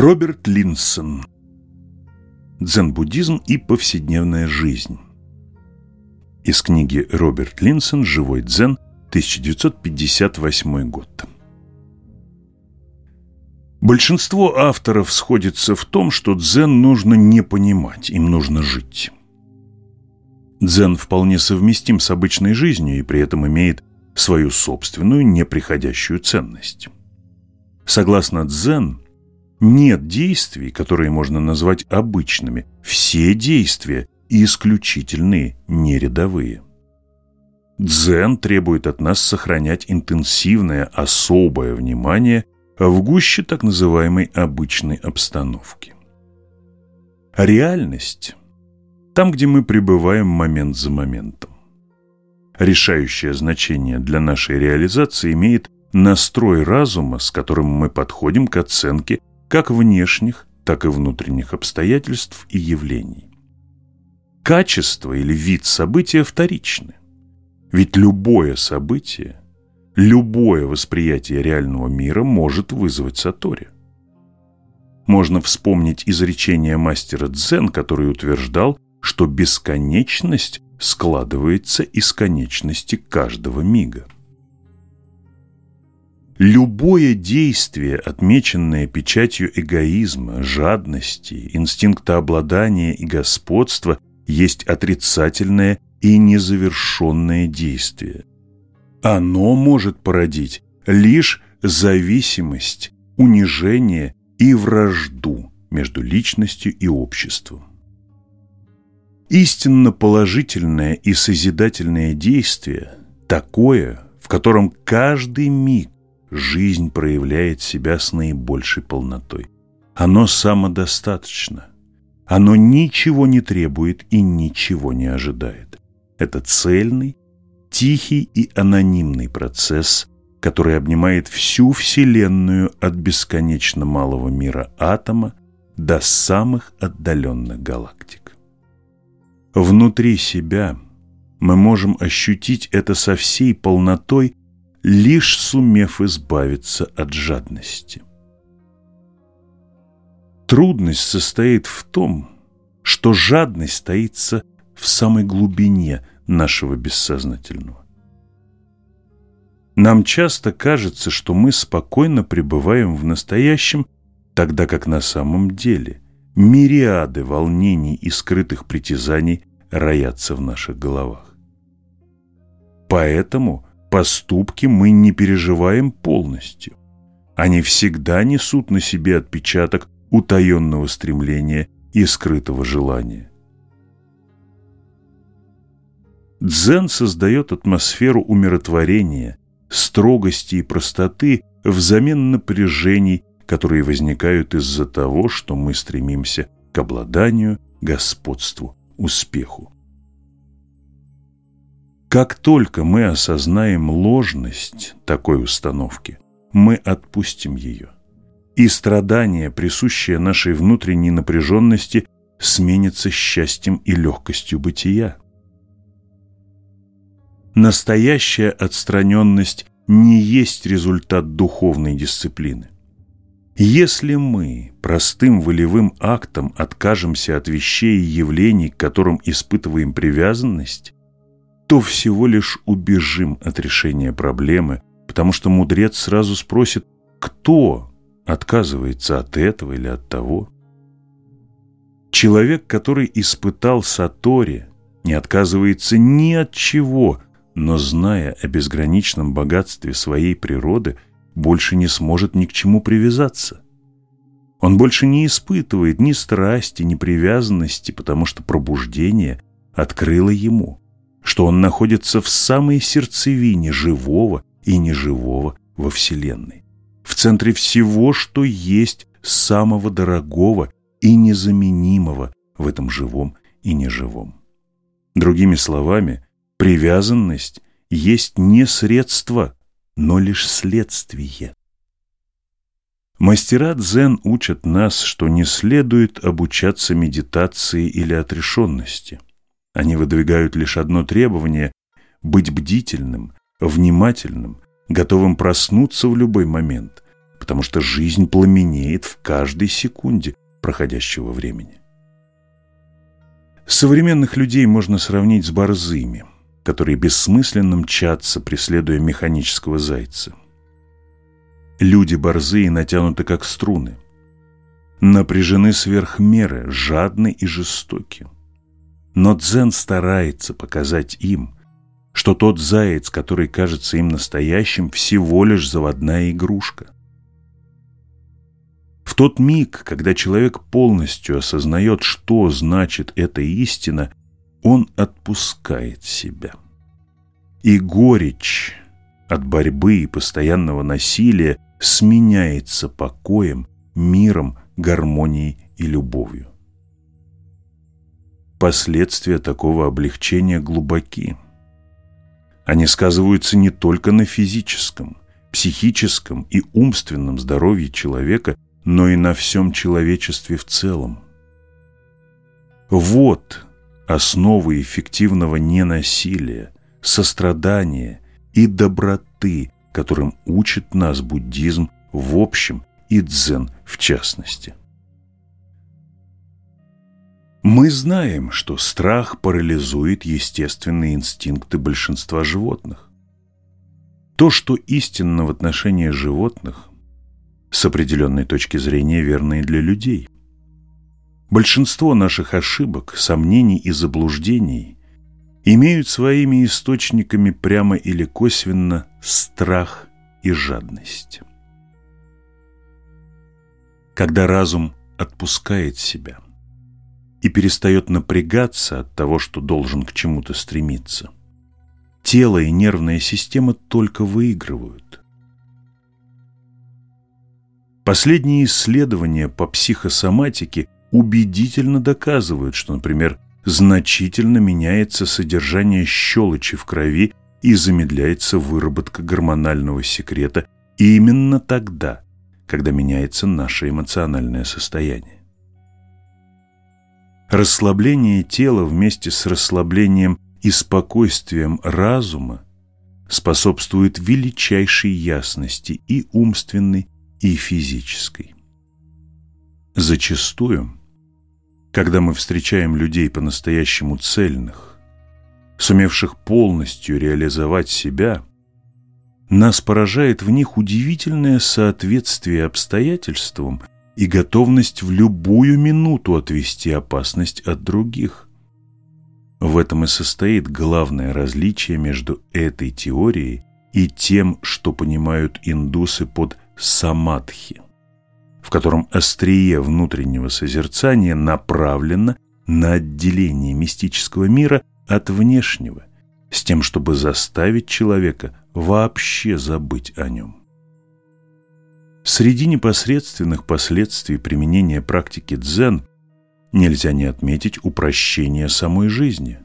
Роберт Линсон. Дзен-буддизм и повседневная жизнь. Из книги Роберт Линсон «Живой дзен», 1958 год. Большинство авторов сходится в том, что дзен нужно не понимать, им нужно жить. Дзен вполне совместим с обычной жизнью и при этом имеет свою собственную неприходящую ценность. Согласно дзен, нет действий, которые можно назвать обычными. Все действия исключительные, не рядовые. Дзен требует от нас сохранять интенсивное, особое внимание в гуще так называемой обычной обстановки. Реальность – там, где мы пребываем момент за моментом. Решающее значение для нашей реализации имеет настрой разума, с которым мы подходим к оценке как внешних, так и внутренних обстоятельств и явлений. Качество или вид события вторичны. Ведь любое событие, любое восприятие реального мира может вызвать сатори. Можно вспомнить изречение мастера Дзен, который утверждал, что бесконечность складывается из конечности каждого мига. Любое действие, отмеченное печатью эгоизма, жадности, инстинкта обладания и господства, есть отрицательное и незавершенное действие. Оно может породить лишь зависимость, унижение и вражду между личностью и обществом. Истинно положительное и созидательное действие такое, в котором каждый миг жизнь проявляет себя с наибольшей полнотой. Оно самодостаточно. Оно ничего не требует и ничего не ожидает. Это цельный, тихий и анонимный процесс, который обнимает всю Вселенную от бесконечно малого мира атома до самых отдаленных галактик. Внутри себя мы можем ощутить это со всей полнотой лишь сумев избавиться от жадности. Трудность состоит в том, что жадность таится в самой глубине нашего бессознательного. Нам часто кажется, что мы спокойно пребываем в настоящем, тогда как на самом деле мириады волнений и скрытых притязаний роятся в наших головах. Поэтому – поступки мы не переживаем полностью. Они всегда несут на себе отпечаток утаенного стремления и скрытого желания. Дзен создает атмосферу умиротворения, строгости и простоты взамен напряжений, которые возникают из-за того, что мы стремимся к обладанию, господству, успеху. Как только мы осознаем ложность такой установки, мы отпустим ее. И страдание, присущее нашей внутренней напряженности, сменится счастьем и легкостью бытия. Настоящая отстраненность не есть результат духовной дисциплины. Если мы простым волевым актом откажемся от вещей и явлений, к которым испытываем привязанность, то всего лишь убежим от решения проблемы, потому что мудрец сразу спросит, кто отказывается от этого или от того. Человек, который испытал Сатори, не отказывается ни от чего, но, зная о безграничном богатстве своей природы, больше не сможет ни к чему привязаться. Он больше не испытывает ни страсти, ни привязанности, потому что пробуждение открыло ему что он находится в самой сердцевине живого и неживого во Вселенной, в центре всего, что есть самого дорогого и незаменимого в этом живом и неживом. Другими словами, привязанность есть не средство, но лишь следствие. Мастера дзен учат нас, что не следует обучаться медитации или отрешенности – они выдвигают лишь одно требование – быть бдительным, внимательным, готовым проснуться в любой момент, потому что жизнь пламенеет в каждой секунде проходящего времени. Современных людей можно сравнить с борзыми, которые бессмысленно мчатся, преследуя механического зайца. Люди борзые натянуты как струны, напряжены сверх меры, жадны и жестоки. Но Дзен старается показать им, что тот заяц, который кажется им настоящим, всего лишь заводная игрушка. В тот миг, когда человек полностью осознает, что значит эта истина, он отпускает себя. И горечь от борьбы и постоянного насилия сменяется покоем, миром, гармонией и любовью. Последствия такого облегчения глубоки. Они сказываются не только на физическом, психическом и умственном здоровье человека, но и на всем человечестве в целом. Вот основы эффективного ненасилия, сострадания и доброты, которым учит нас буддизм в общем и дзен в частности. Мы знаем, что страх парализует естественные инстинкты большинства животных. То, что истинно в отношении животных, с определенной точки зрения верно и для людей. Большинство наших ошибок, сомнений и заблуждений имеют своими источниками прямо или косвенно страх и жадность. Когда разум отпускает себя и перестает напрягаться от того, что должен к чему-то стремиться, тело и нервная система только выигрывают. Последние исследования по психосоматике убедительно доказывают, что, например, значительно меняется содержание щелочи в крови и замедляется выработка гормонального секрета именно тогда, когда меняется наше эмоциональное состояние. Расслабление тела вместе с расслаблением и спокойствием разума способствует величайшей ясности и умственной, и физической. Зачастую, когда мы встречаем людей по-настоящему цельных, сумевших полностью реализовать себя, нас поражает в них удивительное соответствие обстоятельствам и готовность в любую минуту отвести опасность от других. В этом и состоит главное различие между этой теорией и тем, что понимают индусы под самадхи, в котором острие внутреннего созерцания направлено на отделение мистического мира от внешнего, с тем, чтобы заставить человека вообще забыть о нем. Среди непосредственных последствий применения практики дзен нельзя не отметить упрощение самой жизни.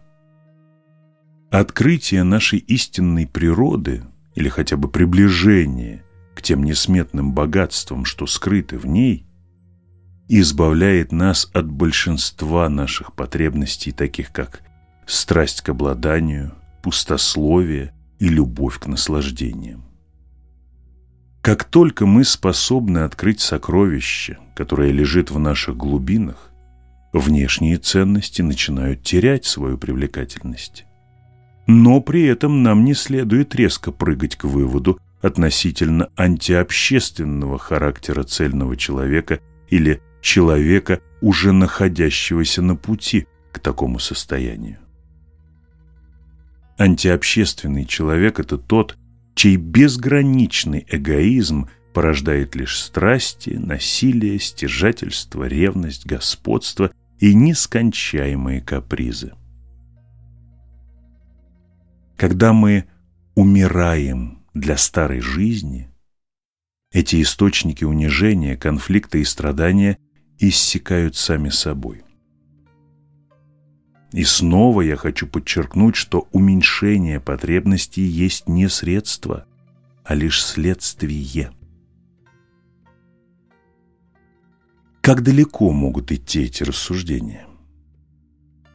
Открытие нашей истинной природы или хотя бы приближение к тем несметным богатствам, что скрыты в ней, избавляет нас от большинства наших потребностей, таких как страсть к обладанию, пустословие и любовь к наслаждениям. Как только мы способны открыть сокровище, которое лежит в наших глубинах, внешние ценности начинают терять свою привлекательность. Но при этом нам не следует резко прыгать к выводу относительно антиобщественного характера цельного человека или человека, уже находящегося на пути к такому состоянию. Антиобщественный человек – это тот, чей безграничный эгоизм порождает лишь страсти, насилие, стяжательство, ревность, господство и нескончаемые капризы. Когда мы умираем для старой жизни, эти источники унижения, конфликта и страдания иссякают сами собой. И снова я хочу подчеркнуть, что уменьшение потребностей есть не средство, а лишь следствие. Как далеко могут идти эти рассуждения?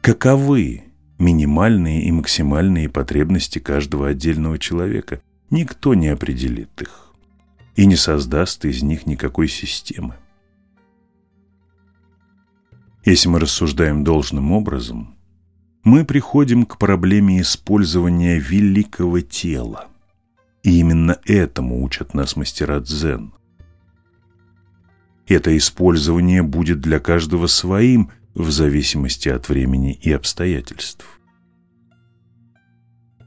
Каковы минимальные и максимальные потребности каждого отдельного человека? Никто не определит их. и не создаст из них никакой системы. Если мы рассуждаем должным образом, мы приходим к проблеме использования великого тела. И именно этому учат нас мастера дзен. Это использование будет для каждого своим в зависимости от времени и обстоятельств.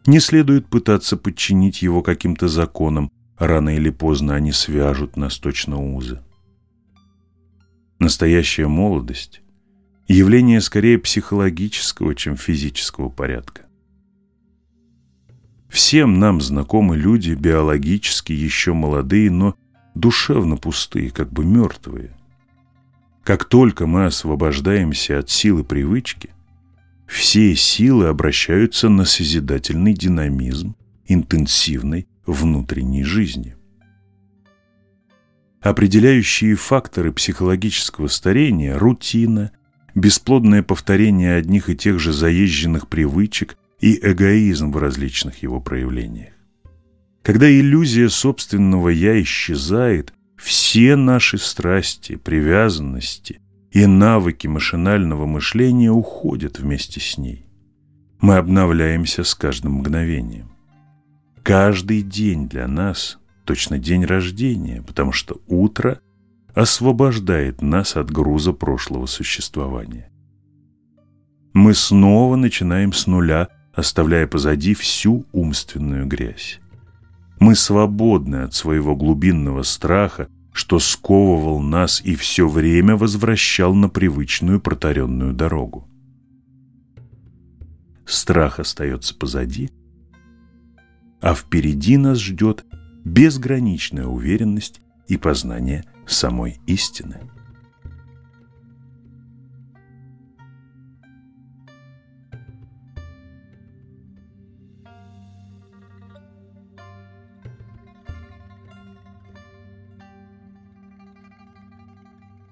Не следует пытаться подчинить его каким-то законам, рано или поздно они свяжут нас точно узы. Настоящая молодость – явление скорее психологического, чем физического порядка. Всем нам знакомы люди, биологически еще молодые, но душевно пустые, как бы мертвые. Как только мы освобождаемся от силы привычки, все силы обращаются на созидательный динамизм интенсивной внутренней жизни. Определяющие факторы психологического старения – рутина, бесплодное повторение одних и тех же заезженных привычек и эгоизм в различных его проявлениях. Когда иллюзия собственного «я» исчезает, все наши страсти, привязанности и навыки машинального мышления уходят вместе с ней. Мы обновляемся с каждым мгновением. Каждый день для нас точно день рождения, потому что утро освобождает нас от груза прошлого существования. Мы снова начинаем с нуля, оставляя позади всю умственную грязь. Мы свободны от своего глубинного страха, что сковывал нас и все время возвращал на привычную протаренную дорогу. Страх остается позади, а впереди нас ждет безграничная уверенность и познание самой истины.